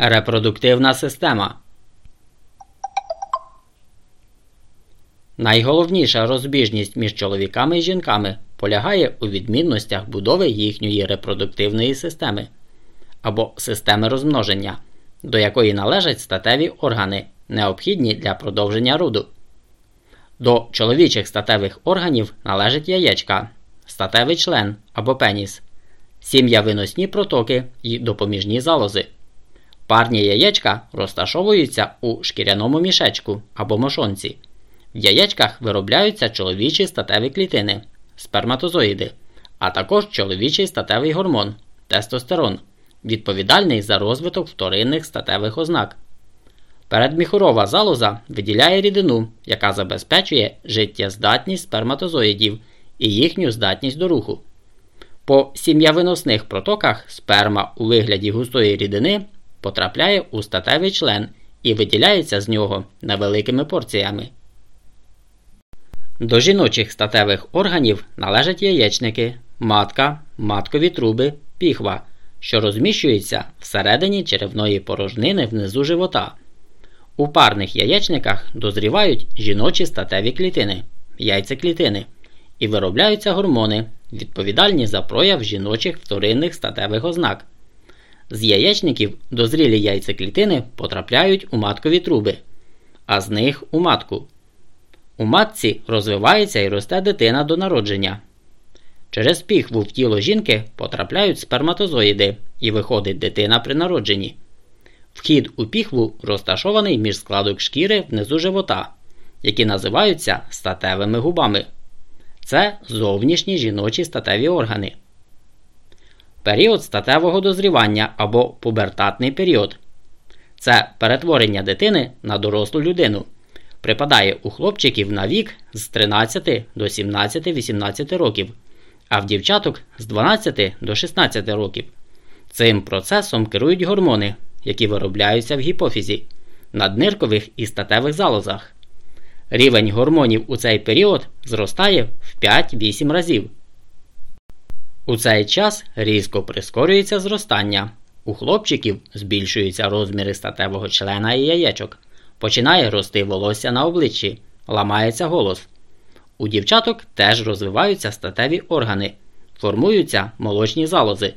Репродуктивна система. Найголовніша розбіжність між чоловіками і жінками полягає у відмінностях будови їхньої репродуктивної системи або системи розмноження, до якої належать статеві органи, необхідні для продовження роду. До чоловічих статевих органів належать яєчка, статевий член або пеніс, сім'явиносні протоки і допоміжні залози. Парні яєчка розташовуються у шкіряному мішечку або мошонці. В яєчках виробляються чоловічі статеві клітини, сперматозоїди, а також чоловічий статевий гормон тестостерон, відповідальний за розвиток вторинних статевих ознак. Передміхурова залоза виділяє рідину, яка забезпечує життєздатність сперматозоїдів і їхню здатність до руху. По сім'явиносних протоках сперма у вигляді густої рідини потрапляє у статевий член і виділяється з нього невеликими порціями. До жіночих статевих органів належать яєчники, матка, маткові труби, піхва, що розміщуються всередині черевної порожнини внизу живота. У парних яєчниках дозрівають жіночі статеві клітини, яйцеклітини і виробляються гормони, відповідальні за прояв жіночих вторинних статевих ознак. З яєчників дозрілі яйцеклітини потрапляють у маткові труби, а з них у матку. У матці розвивається і росте дитина до народження. Через піхву в тіло жінки потрапляють сперматозоїди і виходить дитина при народженні. Вхід у піхву розташований між складок шкіри внизу живота, які називаються статевими губами. Це зовнішні жіночі статеві органи. Період статевого дозрівання або пубертатний період. Це перетворення дитини на дорослу людину. Припадає у хлопчиків на вік з 13 до 17-18 років, а в дівчаток з 12 до 16 років. Цим процесом керують гормони, які виробляються в гіпофізі, надниркових і статевих залозах. Рівень гормонів у цей період зростає в 5-8 разів. У цей час різко прискорюється зростання. У хлопчиків збільшуються розміри статевого члена і яєчок. Починає рости волосся на обличчі, ламається голос. У дівчаток теж розвиваються статеві органи, формуються молочні залози.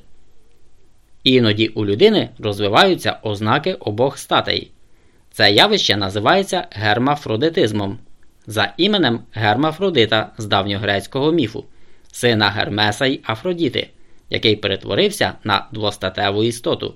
Іноді у людини розвиваються ознаки обох статей. Це явище називається гермафродитизмом за іменем Гермафродита з давньогрецького міфу, сина Гермеса й Афродіти, який перетворився на двостатеву істоту.